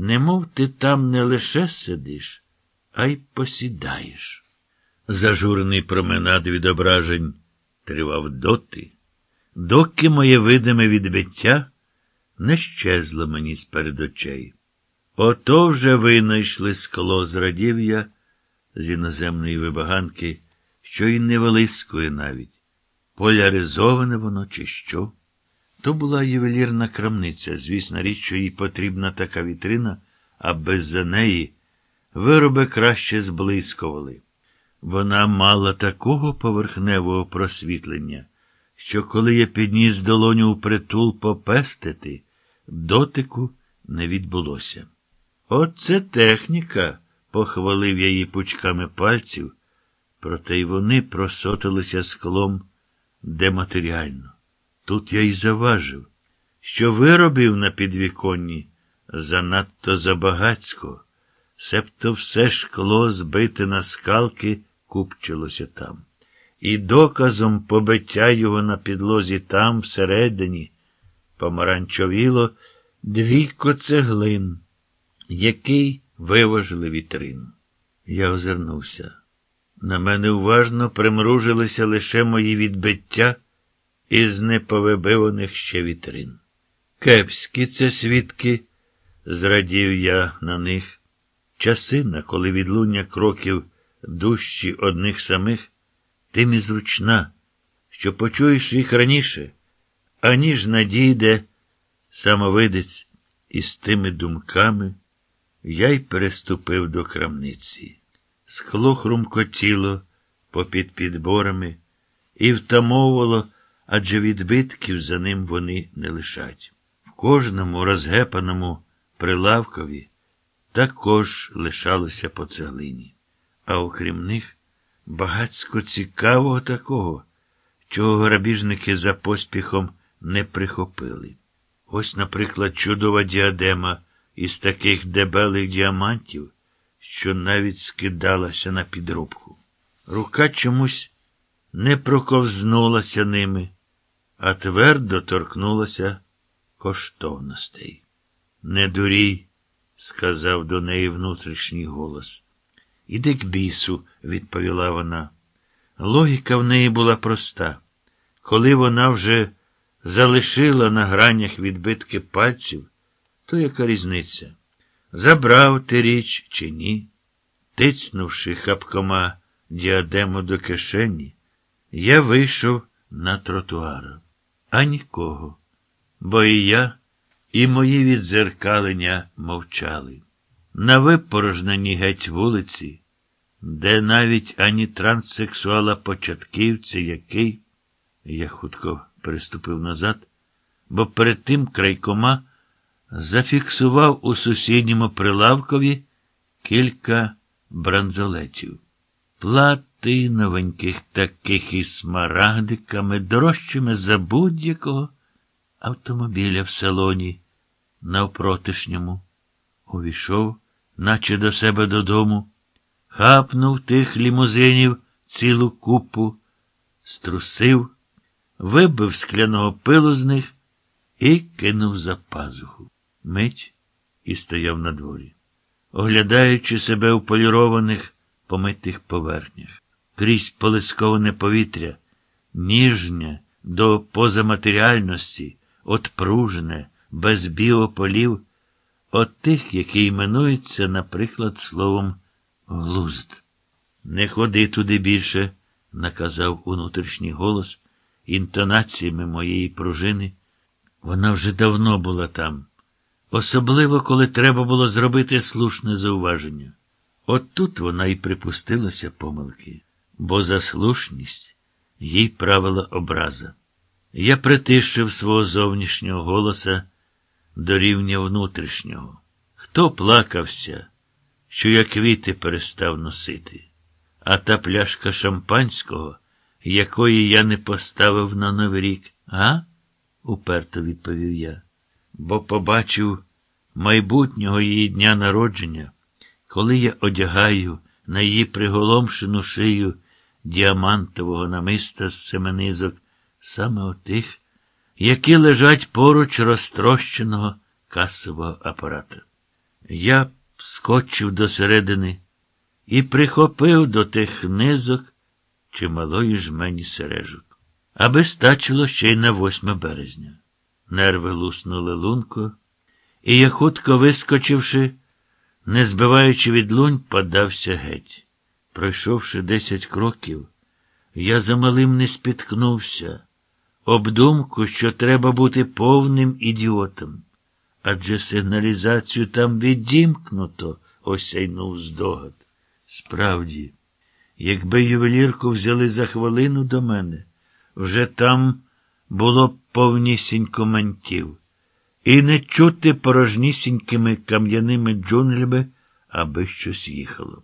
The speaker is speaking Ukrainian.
немов ти там не лише сидиш, а й посідаєш. Зажурений променад відображень тривав доти, доки моє видиме відбиття не щезло мені з перед очей. Ото вже винайшли скло, зрадів я з іноземної вибаганки, що й не вилискує навіть. Поляризоване воно, чи що? То була ювелірна крамниця, звісна річ, що їй потрібна така вітрина, а без за неї вироби краще зблискували. Вона мала такого поверхневого просвітлення, що коли я підніс долоню у притул попестити, дотику не відбулося. Оце техніка, похвалив я її пучками пальців, проте й вони просотилися склом дематеріально. Тут я й заважив, що виробів на підвіконні занадто забагацько, себто все шкло збите на скалки купчилося там. І доказом побиття його на підлозі там, всередині, помаранчовіло двійко цеглин, який виважили вітрину. Я озирнувся. На мене уважно примружилися лише мої відбиття із неповибиваних ще вітрин. Кепські це свідки, зрадів я на них. Часина, коли відлуння кроків дужчі одних самих, тим і зручна, що почуєш їх раніше, аніж надійде самовидець із тими думками, я й переступив до крамниці. Скло хрумкотіло попід підборами і втамовувало, адже відбитків за ним вони не лишать. В кожному розгепаному прилавкові також лишалося по цеглині. А окрім них, багацько цікавого такого, чого грабіжники за поспіхом не прихопили. Ось, наприклад, чудова діадема із таких дебелих діамантів, що навіть скидалася на підробку. Рука чомусь не проковзнулася ними, а твердо торкнулася коштовностей. Не дурій, сказав до неї внутрішній голос. Іди к бісу, відповіла вона. Логіка в неї була проста. Коли вона вже залишила на гранях відбитки пальців, то яка різниця? Забрав ти річ чи ні? Тицнувши хапкома діадему до кишені, я вийшов на тротуар. А нікого. Бо і я, і мої відзеркалення мовчали. На випорожненій геть вулиці, де навіть ані транссексуала початківця, який, я хутко переступив назад, бо перед тим крайкома зафіксував у сусідньому прилавкові кілька бранзолетів. Платиновеньких таких із смарагдиками, дорожчими за будь-якого автомобіля в салоні навпротишньому. Увійшов, наче до себе додому, хапнув тих лімузинів цілу купу, струсив, вибив скляного пилу з них і кинув за пазуху. Мить і стояв на дворі, оглядаючи себе у полірованих помитих поверхнях, крізь полисковане повітря, ніжнє до позаматеріальності, отпружене, без біополів, от тих, які іменуються, наприклад, словом глузд. Не ходи туди більше, наказав внутрішній голос, інтонаціями моєї пружини. Вона вже давно була там, особливо, коли треба було зробити слушне зауваження. От тут вона і припустилася помилки, бо за слушність їй правила образа. Я притишив свого зовнішнього голоса до рівня внутрішнього. Хто плакався, що я квіти перестав носити, а та пляшка шампанського, якої я не поставив на новий рік, а? уперто відповів я, бо побачив майбутнього її дня народження, коли я одягаю на її приголомшену шию діамантового намиста з семенизок, саме отих, які лежать поруч розтрощеного касового апарата. Я скочив до середини і прихопив до тих низок чималої жмені сережок. Аби стачило ще й на 8 березня. Нерви луснули лунко, і я, хутко вискочивши, не збиваючи від лунь, подався геть. Пройшовши десять кроків, я за малим не спіткнувся, об думку, що треба бути повним ідіотом. Адже сигналізацію там відімкнуто, осяйнув здогад. Справді, якби ювелірку взяли за хвилину до мене, вже там було б повнісінько мантів, і не чути порожнісінькими кам'яними джунглями, аби щось їхало.